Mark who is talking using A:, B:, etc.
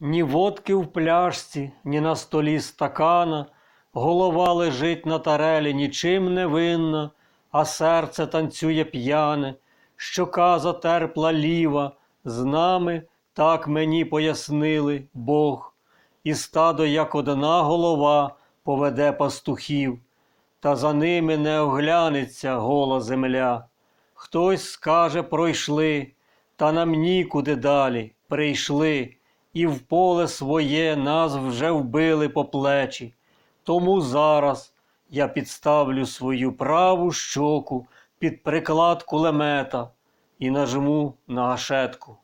A: Ні водки в пляшці, ні на столі стакана, голова лежить на тарелі нічим не винна, а серце танцює п'яне, щока затерпла ліва, з нами так мені пояснили Бог, і стадо, як одна голова, поведе пастухів, та за ними не оглянеться гола земля. Хтось скаже пройшли, та нам нікуди далі прийшли, і в поле своє нас вже вбили по плечі. Тому зараз я підставлю свою праву щоку під приклад кулемета і нажму на гашетку.